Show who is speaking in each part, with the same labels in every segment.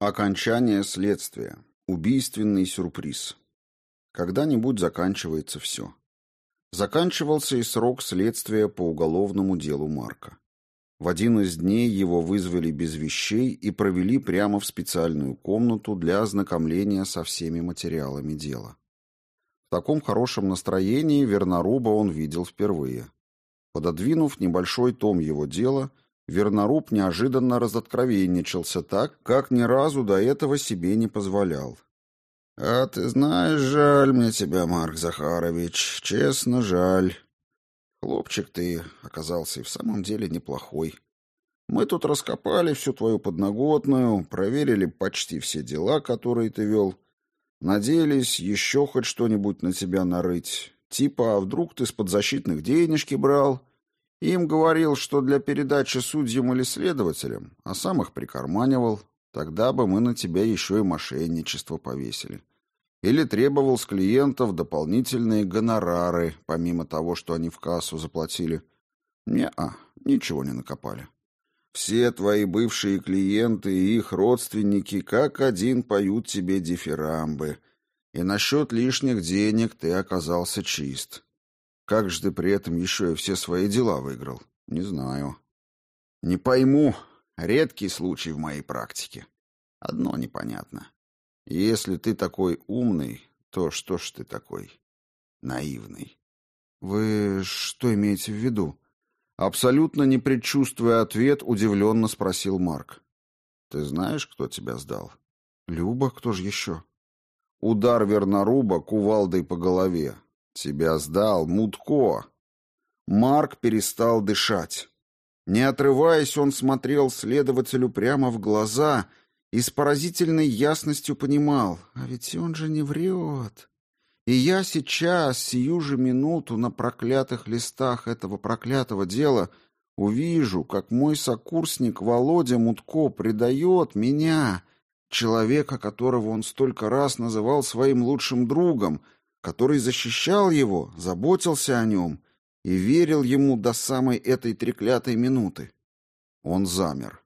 Speaker 1: Окончание следствия. Убийственный сюрприз. Когда-нибудь заканчивается все. Заканчивался и срок следствия по уголовному делу Марка. В один из дней его вызвали без вещей и провели прямо в специальную комнату для ознакомления со всеми материалами дела. В таком хорошем настроении Верноруба он видел впервые. Пододвинув небольшой том его дела – Верноруб неожиданно разоткровенничался так, как ни разу до этого себе не позволял. «А ты знаешь, жаль мне тебя, Марк Захарович, честно жаль. Хлопчик ты оказался и в самом деле неплохой. Мы тут раскопали всю твою подноготную, проверили почти все дела, которые ты вел. Надеялись еще хоть что-нибудь на тебя нарыть. Типа, а вдруг ты с подзащитных денежки брал?» Им говорил, что для передачи судьям или следователям, а сам их прикарманивал. Тогда бы мы на тебя еще и мошенничество повесили. Или требовал с клиентов дополнительные гонорары, помимо того, что они в кассу заплатили. Не-а, ничего не накопали. Все твои бывшие клиенты и их родственники как один поют тебе дифирамбы. И насчет лишних денег ты оказался чист. Как же ты при этом еще и все свои дела выиграл? Не знаю. Не пойму. Редкий случай в моей практике. Одно непонятно. Если ты такой умный, то что ж ты такой наивный? Вы что имеете в виду? Абсолютно не предчувствуя ответ, удивленно спросил Марк. Ты знаешь, кто тебя сдал? Люба, кто же еще? Удар верноруба кувалдой по голове. Тебя сдал Мутко. Марк перестал дышать. Не отрываясь, он смотрел следователю прямо в глаза и с поразительной ясностью понимал, а ведь он же не врет. И я сейчас, сию же минуту, на проклятых листах этого проклятого дела увижу, как мой сокурсник Володя Мутко предает меня, человека, которого он столько раз называл своим лучшим другом, который защищал его, заботился о нем и верил ему до самой этой треклятой минуты. Он замер.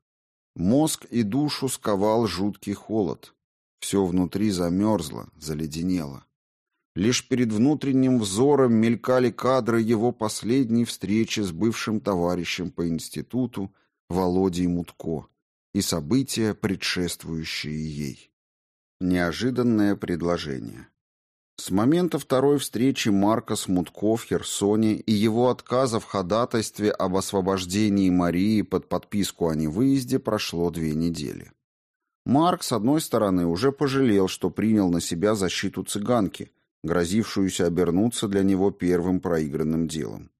Speaker 1: Мозг и душу сковал жуткий холод. Все внутри замерзло, заледенело. Лишь перед внутренним взором мелькали кадры его последней встречи с бывшим товарищем по институту Володей Мутко и события, предшествующие ей. Неожиданное предложение. С момента второй встречи Марка с Мутко в и его отказа в ходатайстве об освобождении Марии под подписку о невыезде прошло две недели. Марк, с одной стороны, уже пожалел, что принял на себя защиту цыганки, грозившуюся обернуться для него первым проигранным делом.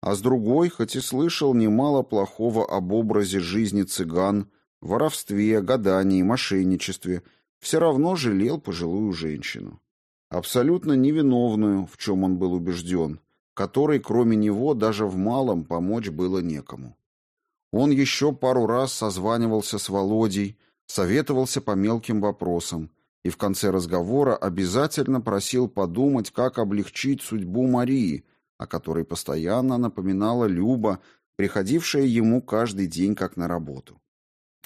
Speaker 1: А с другой, хоть и слышал немало плохого об образе жизни цыган, воровстве, гадании, мошенничестве, все равно жалел пожилую женщину абсолютно невиновную, в чем он был убежден, которой кроме него даже в малом помочь было некому. Он еще пару раз созванивался с Володей, советовался по мелким вопросам и в конце разговора обязательно просил подумать, как облегчить судьбу Марии, о которой постоянно напоминала Люба, приходившая ему каждый день как на работу.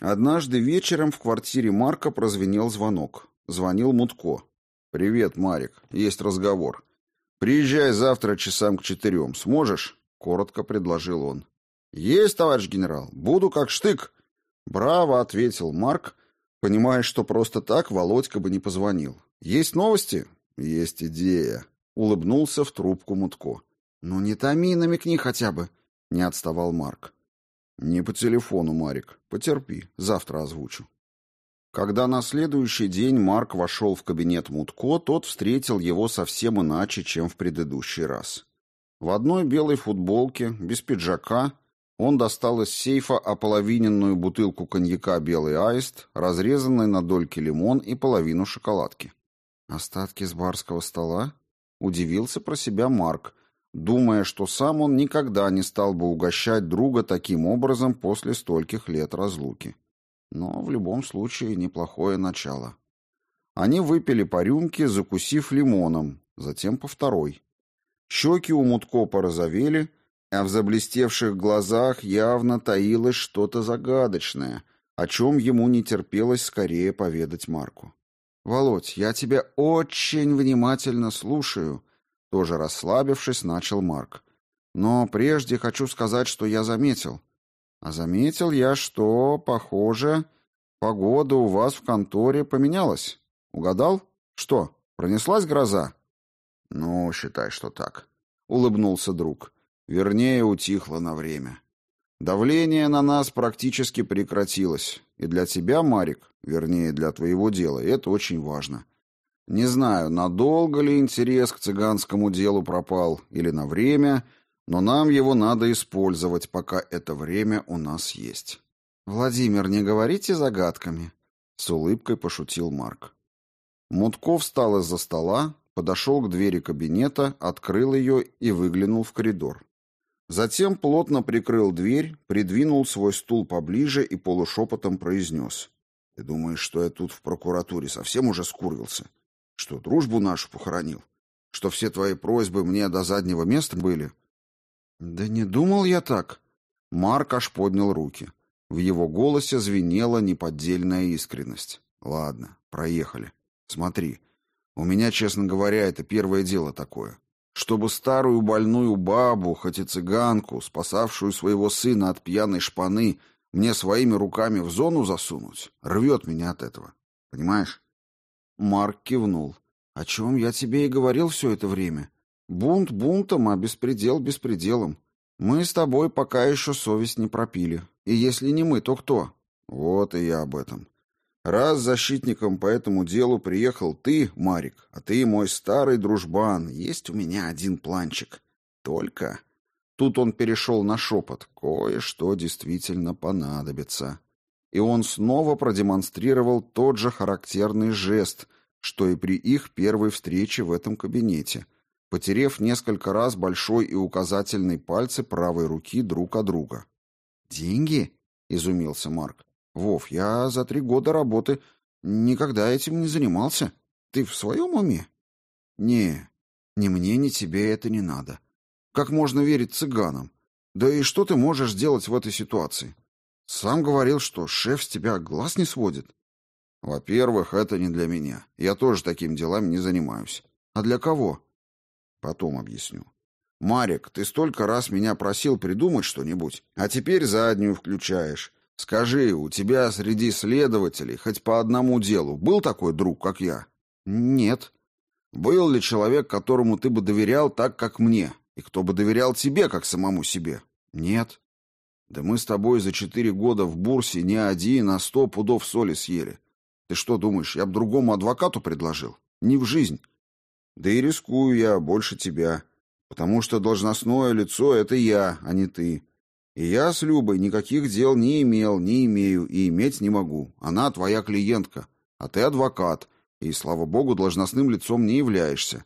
Speaker 1: Однажды вечером в квартире Марка прозвенел звонок. Звонил Мутко. «Привет, Марик. Есть разговор. Приезжай завтра часам к четырем. Сможешь?» — коротко предложил он. «Есть, товарищ генерал. Буду как штык». «Браво!» — ответил Марк, понимая, что просто так Володька бы не позвонил. «Есть новости?» «Есть идея», — улыбнулся в трубку Мутко. «Ну не томи, намекни хотя бы», — не отставал Марк. «Не по телефону, Марик. Потерпи. Завтра озвучу». Когда на следующий день Марк вошел в кабинет Мутко, тот встретил его совсем иначе, чем в предыдущий раз. В одной белой футболке, без пиджака, он достал из сейфа ополовиненную бутылку коньяка «Белый аист», разрезанный на дольки лимон и половину шоколадки. «Остатки с барского стола?» — удивился про себя Марк, думая, что сам он никогда не стал бы угощать друга таким образом после стольких лет разлуки но в любом случае неплохое начало. Они выпили по рюмке, закусив лимоном, затем по второй. Щеки у Мутко порозовели, а в заблестевших глазах явно таилось что-то загадочное, о чем ему не терпелось скорее поведать Марку. «Володь, я тебя очень внимательно слушаю», — тоже расслабившись, начал Марк. «Но прежде хочу сказать, что я заметил. А заметил я, что, похоже, погода у вас в конторе поменялась. Угадал? Что, пронеслась гроза?» «Ну, считай, что так», — улыбнулся друг. «Вернее, утихло на время. Давление на нас практически прекратилось. И для тебя, Марик, вернее, для твоего дела, это очень важно. Не знаю, надолго ли интерес к цыганскому делу пропал или на время, но нам его надо использовать, пока это время у нас есть. Владимир, не говорите загадками, с улыбкой пошутил Марк. Мутков встал из-за стола, подошел к двери кабинета, открыл ее и выглянул в коридор. Затем плотно прикрыл дверь, придвинул свой стул поближе и полушепотом произнес. «Ты думаешь, что я тут в прокуратуре совсем уже скурился? Что, дружбу нашу похоронил? Что все твои просьбы мне до заднего места были?» «Да не думал я так». Марк аж поднял руки. В его голосе звенела неподдельная искренность. «Ладно, проехали. Смотри, у меня, честно говоря, это первое дело такое. Чтобы старую больную бабу, хоть и цыганку, спасавшую своего сына от пьяной шпаны, мне своими руками в зону засунуть, рвет меня от этого. Понимаешь? Марк кивнул. О чем я тебе и говорил все это время. Бунт бунтом, а беспредел беспределом. Мы с тобой пока еще совесть не пропили. И если не мы, то кто? Вот и я об этом. Раз защитником по этому делу приехал ты, Марик, а ты мой старый дружбан, есть у меня один планчик. Только... Тут он перешел на шепот. Кое-что действительно понадобится. И он снова продемонстрировал тот же характерный жест, что и при их первой встрече в этом кабинете, потерев несколько раз большой и указательный пальцы правой руки друг от друга. «Деньги?» — изумился Марк. Вов, я за три года работы никогда этим не занимался. Ты в своем уме? Не, ни мне, ни тебе это не надо. Как можно верить цыганам? Да и что ты можешь делать в этой ситуации? Сам говорил, что шеф с тебя глаз не сводит. Во-первых, это не для меня. Я тоже таким делами не занимаюсь. А для кого? Потом объясню. Марик, ты столько раз меня просил придумать что-нибудь, а теперь заднюю включаешь. Скажи, у тебя среди следователей хоть по одному делу был такой друг, как я? Нет. Был ли человек, которому ты бы доверял так, как мне, и кто бы доверял тебе, как самому себе? Нет. Да мы с тобой за четыре года в бурсе не один, а сто пудов соли съели. Ты что думаешь, я бы другому адвокату предложил? Не в жизнь. Да и рискую я больше тебя, потому что должностное лицо — это я, а не ты. И я с Любой никаких дел не имел, не имею и иметь не могу. Она твоя клиентка, а ты адвокат, и, слава богу, должностным лицом не являешься.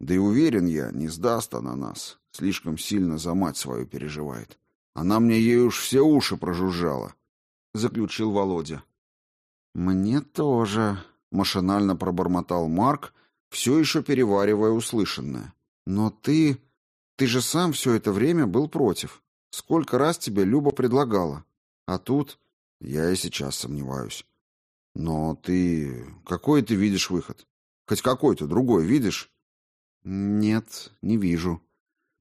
Speaker 1: Да и уверен я, не сдаст она нас. Слишком сильно за мать свою переживает. Она мне ей уж все уши прожужжала, — заключил Володя. «Мне тоже», — машинально пробормотал Марк, все еще переваривая услышанное. «Но ты... ты же сам все это время был против». Сколько раз тебе Люба предлагала? А тут я и сейчас сомневаюсь. Но ты... Какой ты видишь выход? Хоть какой-то другой видишь? Нет, не вижу.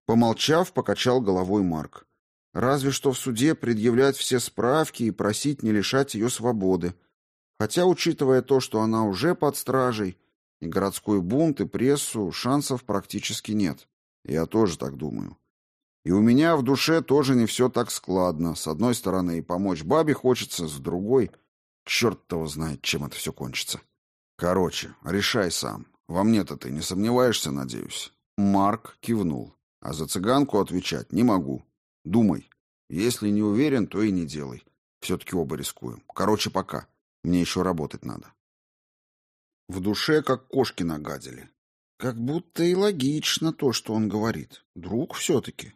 Speaker 1: Помолчав, покачал головой Марк. Разве что в суде предъявлять все справки и просить не лишать ее свободы. Хотя, учитывая то, что она уже под стражей, городской бунт, и прессу, шансов практически нет. Я тоже так думаю. И у меня в душе тоже не все так складно. С одной стороны, и помочь бабе хочется, с другой... Черт его знает, чем это все кончится. Короче, решай сам. Во мне-то ты не сомневаешься, надеюсь?» Марк кивнул. «А за цыганку отвечать не могу. Думай. Если не уверен, то и не делай. Все-таки оба рискуем. Короче, пока. Мне еще работать надо». В душе как кошки нагадили. Как будто и логично то, что он говорит. Друг все-таки.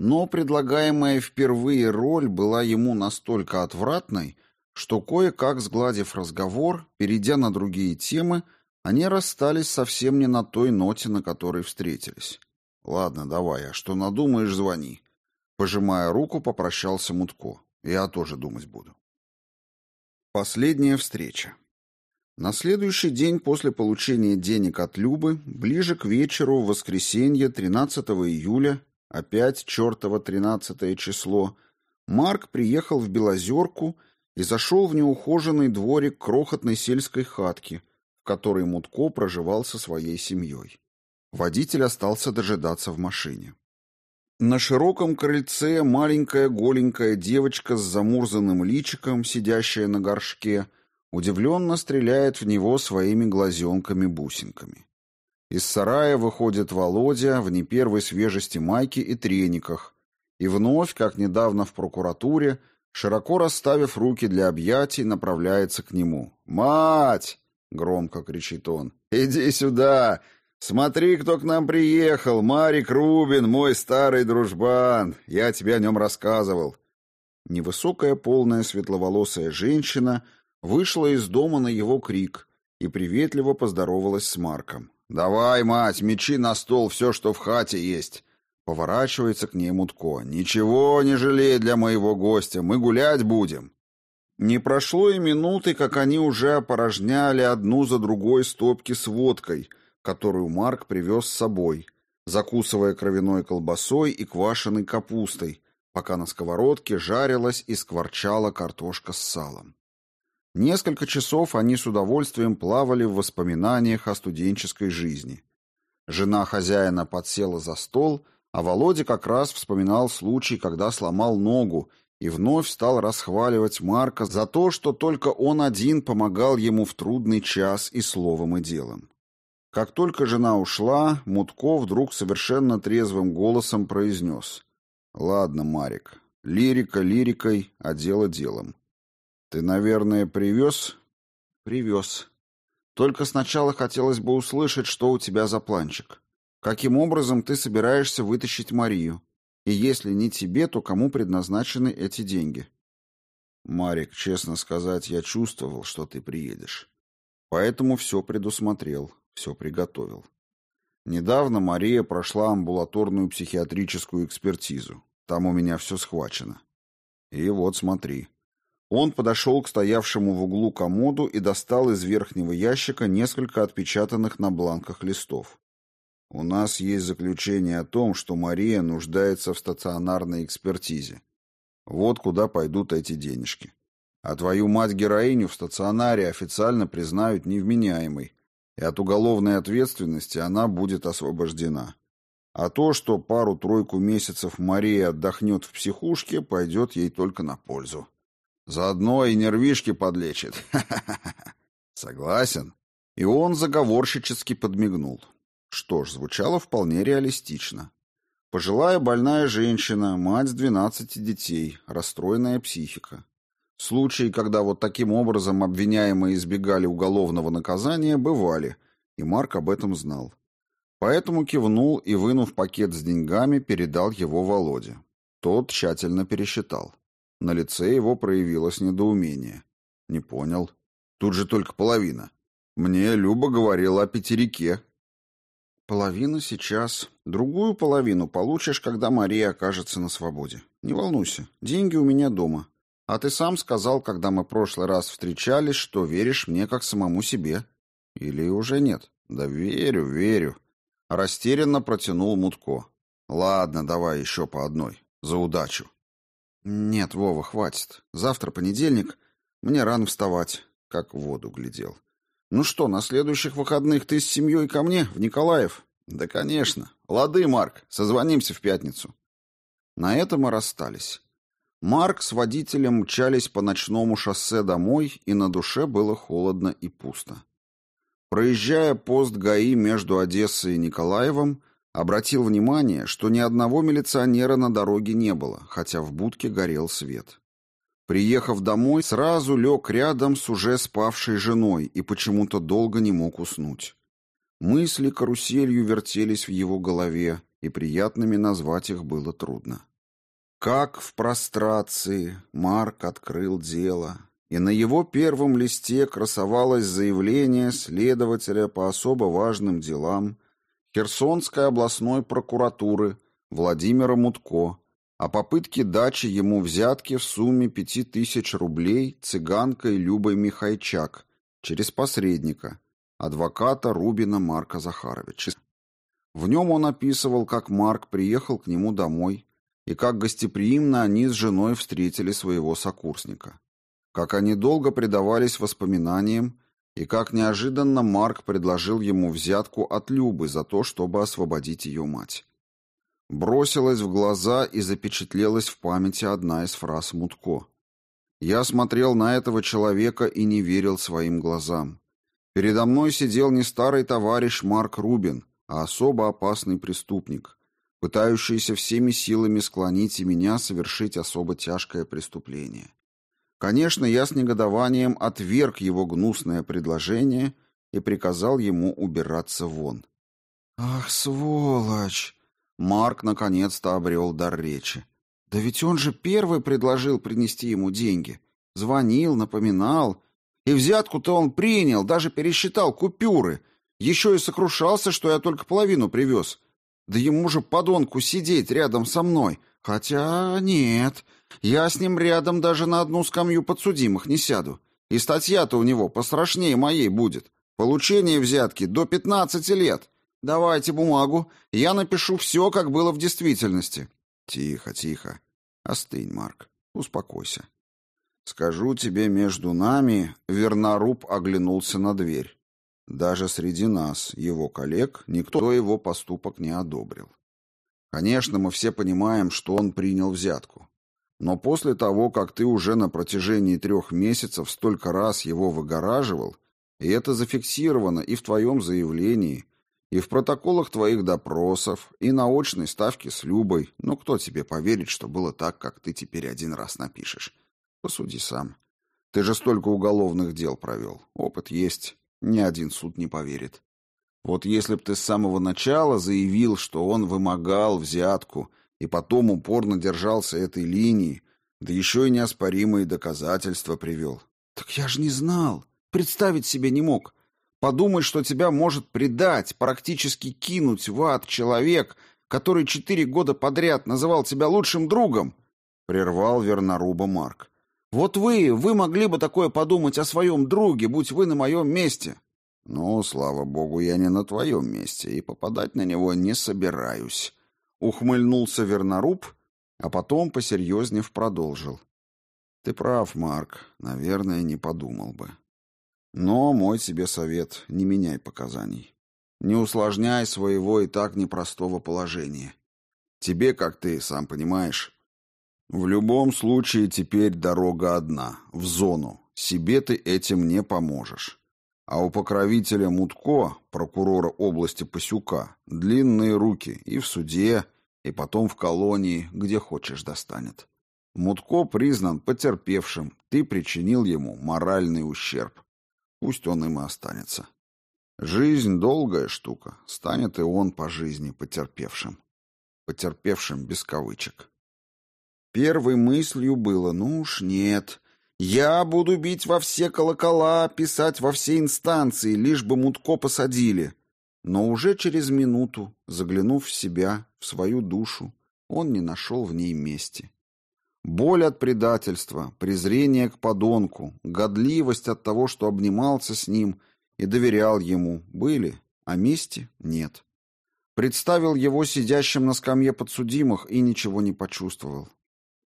Speaker 1: Но предлагаемая впервые роль была ему настолько отвратной, что кое-как сгладив разговор, перейдя на другие темы, они расстались совсем не на той ноте, на которой встретились. «Ладно, давай, а что надумаешь, звони». Пожимая руку, попрощался Мутко. «Я тоже думать буду». Последняя встреча. На следующий день после получения денег от Любы, ближе к вечеру, в воскресенье 13 июля, опять чертово 13 число, Марк приехал в Белозерку и зашел в неухоженный дворик крохотной сельской хатки, в которой Мутко проживал со своей семьей. Водитель остался дожидаться в машине. На широком крыльце маленькая голенькая девочка с замурзанным личиком, сидящая на горшке, удивленно стреляет в него своими глазенками-бусинками. Из сарая выходит Володя в не первой свежести майке и трениках, и вновь, как недавно в прокуратуре, широко расставив руки для объятий, направляется к нему. «Мать!» — громко кричит он. «Иди сюда! «Смотри, кто к нам приехал! Марик Рубин, мой старый дружбан! Я тебе о нем рассказывал!» Невысокая, полная, светловолосая женщина вышла из дома на его крик и приветливо поздоровалась с Марком. «Давай, мать, мечи на стол, все, что в хате есть!» Поворачивается к ней Мутко. «Ничего не жалей для моего гостя, мы гулять будем!» Не прошло и минуты, как они уже опорожняли одну за другой стопки с водкой — которую Марк привез с собой, закусывая кровяной колбасой и квашеной капустой, пока на сковородке жарилась и скворчала картошка с салом. Несколько часов они с удовольствием плавали в воспоминаниях о студенческой жизни. Жена хозяина подсела за стол, а Володя как раз вспоминал случай, когда сломал ногу и вновь стал расхваливать Марка за то, что только он один помогал ему в трудный час и словом, и делом. Как только жена ушла, Мутко вдруг совершенно трезвым голосом произнес. «Ладно, Марик, лирика лирикой, а дело делом. Ты, наверное, привез?» «Привез. Только сначала хотелось бы услышать, что у тебя за планчик. Каким образом ты собираешься вытащить Марию? И если не тебе, то кому предназначены эти деньги?» «Марик, честно сказать, я чувствовал, что ты приедешь. Поэтому все предусмотрел все приготовил. Недавно Мария прошла амбулаторную психиатрическую экспертизу. Там у меня все схвачено. И вот смотри. Он подошел к стоявшему в углу комоду и достал из верхнего ящика несколько отпечатанных на бланках листов. У нас есть заключение о том, что Мария нуждается в стационарной экспертизе. Вот куда пойдут эти денежки. А твою мать-героиню в стационаре официально признают невменяемой, и от уголовной ответственности она будет освобождена. А то, что пару-тройку месяцев Мария отдохнет в психушке, пойдет ей только на пользу. Заодно и нервишки подлечит. Согласен. И он заговорщически подмигнул. Что ж, звучало вполне реалистично. Пожилая больная женщина, мать с двенадцати детей, расстроенная психика. Случаи, когда вот таким образом обвиняемые избегали уголовного наказания, бывали, и Марк об этом знал. Поэтому кивнул и, вынув пакет с деньгами, передал его Володе. Тот тщательно пересчитал. На лице его проявилось недоумение. «Не понял. Тут же только половина. Мне Люба говорила о пятерике». «Половина сейчас. Другую половину получишь, когда Мария окажется на свободе. Не волнуйся, деньги у меня дома. А ты сам сказал, когда мы прошлый раз встречались, что веришь мне как самому себе. Или уже нет? Да верю, верю. Растерянно протянул Мутко. Ладно, давай еще по одной. За удачу. Нет, Вова, хватит. Завтра понедельник. Мне рано вставать. Как в воду глядел. Ну что, на следующих выходных ты с семьей ко мне, в Николаев? Да, конечно. Лады, Марк, созвонимся в пятницу. На этом мы расстались. Марк с водителем мчались по ночному шоссе домой, и на душе было холодно и пусто. Проезжая пост ГАИ между Одессой и Николаевым, обратил внимание, что ни одного милиционера на дороге не было, хотя в будке горел свет. Приехав домой, сразу лег рядом с уже спавшей женой и почему-то долго не мог уснуть. Мысли каруселью вертелись в его голове, и приятными назвать их было трудно. Как в прострации Марк открыл дело, и на его первом листе красовалось заявление следователя по особо важным делам Херсонской областной прокуратуры Владимира Мутко о попытке дачи ему взятки в сумме пяти тысяч рублей цыганкой Любой Михайчак через посредника, адвоката Рубина Марка Захаровича. В нем он описывал, как Марк приехал к нему домой и как гостеприимно они с женой встретили своего сокурсника. Как они долго предавались воспоминаниям и как неожиданно Марк предложил ему взятку от Любы за то, чтобы освободить ее мать. Бросилась в глаза и запечатлелась в памяти одна из фраз Мутко. Я смотрел на этого человека и не верил своим глазам. Передо мной сидел не старый товарищ Марк Рубин, а особо опасный преступник, пытающийся всеми силами склонить и меня совершить особо тяжкое преступление. Конечно, я с негодованием отверг его гнусное предложение и приказал ему убираться вон. «Ах, сволочь!» Марк наконец-то обрел дар речи. «Да ведь он же первый предложил принести ему деньги. Звонил, напоминал. И взятку-то он принял, даже пересчитал купюры. Еще и сокрушался, что я только половину привез. Да ему же, подонку, сидеть рядом со мной. Хотя нет, я с ним рядом даже на одну скамью подсудимых не сяду. И статья-то у него пострашнее моей будет. Получение взятки до 15 лет. Давайте бумагу, я напишу все, как было в действительности. Тихо, тихо. Остынь, Марк. Успокойся. Скажу тебе между нами, Верноруб оглянулся на дверь. Даже среди нас, его коллег, никто его поступок не одобрил. Конечно, мы все понимаем, что он принял взятку. Но после того, как ты уже на протяжении трех месяцев столько раз его выгораживал, и это зафиксировано и в твоем заявлении, и в протоколах твоих допросов, и на очной ставке с Любой, ну кто тебе поверит, что было так, как ты теперь один раз напишешь? Посуди сам. Ты же столько уголовных дел провел. Опыт есть. Ни один суд не поверит. Вот если б ты с самого начала заявил, что он вымогал взятку – и потом упорно держался этой линии, да еще и неоспоримые доказательства привел. Так я же не знал, представить себе не мог. Подумать, что тебя может предать, практически кинуть в ад человек, который четыре года подряд называл тебя лучшим другом, прервал верноруба Марк. Вот вы, вы могли бы такое подумать о своем друге, будь вы на моем месте. Ну, слава богу, я не на твоем месте и попадать на него не собираюсь, Ухмыльнулся Верноруб, а потом, посерьезнев, продолжил. «Ты прав, Марк. Наверное, не подумал бы. Но мой тебе совет — не меняй показаний. Не усложняй своего и так непростого положения. Тебе, как ты сам понимаешь, в любом случае теперь дорога одна — в зону. Себе ты этим не поможешь. А у покровителя Мутко, прокурора области Пасюка, длинные руки и в суде, и потом в колонии, где хочешь достанет. Мутко признан потерпевшим, ты причинил ему моральный ущерб. Пусть он им и останется. Жизнь долгая штука, станет и он по жизни потерпевшим. Потерпевшим без кавычек. Первой мыслью было, ну уж нет, я буду бить во все колокола, писать во все инстанции, лишь бы Мутко посадили. Но уже через минуту, заглянув в себя, в свою душу, он не нашел в ней мести. Боль от предательства, презрение к подонку, годливость от того, что обнимался с ним и доверял ему, были, а мести нет. Представил его сидящим на скамье подсудимых и ничего не почувствовал.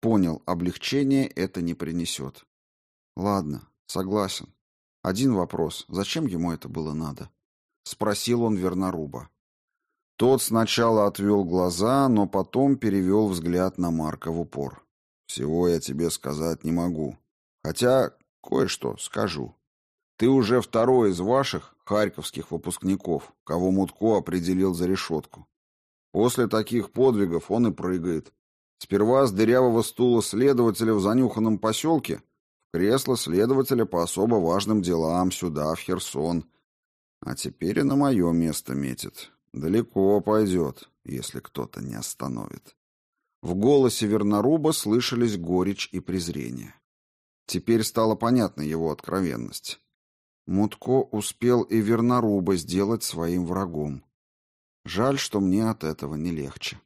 Speaker 1: Понял, облегчение это не принесет. Ладно, согласен. Один вопрос. Зачем ему это было надо? Спросил он Верноруба. Тот сначала отвел глаза, но потом перевел взгляд на Марка в упор. Всего я тебе сказать не могу. Хотя кое-что скажу. Ты уже второй из ваших харьковских выпускников, кого Мутко определил за решетку. После таких подвигов он и прыгает. Сперва с дырявого стула следователя в занюханном поселке Кресло следователя по особо важным делам сюда, в Херсон. А теперь и на мое место метит. Далеко пойдет, если кто-то не остановит. В голосе Верноруба слышались горечь и презрение. Теперь стало понятна его откровенность. Мутко успел и Верноруба сделать своим врагом. Жаль, что мне от этого не легче.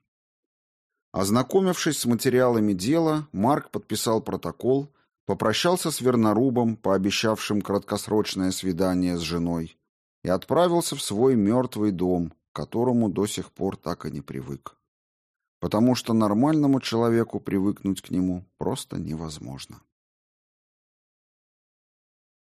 Speaker 1: Ознакомившись с материалами дела, Марк подписал протокол, попрощался с Вернорубом, пообещавшим краткосрочное свидание с женой, и отправился в свой мертвый дом, к которому до сих пор так и не привык. Потому что нормальному человеку привыкнуть к нему просто невозможно.